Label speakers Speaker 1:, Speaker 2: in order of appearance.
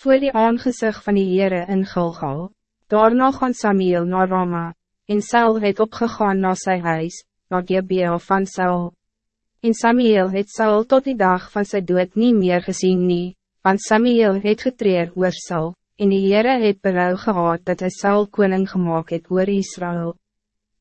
Speaker 1: voor die aangezig van die Heere in Gilgal. Daarna gaan Samuel naar Rama, en Saul het opgegaan naar zijn huis, naar Gebeel van Saul. En Samuel het Saul tot die dag van zijn dood niet meer gezien nie, want Samuel het getreer oor Saul, en die Heere het berou gehad dat hij Saul koning gemaakt het oor Israël.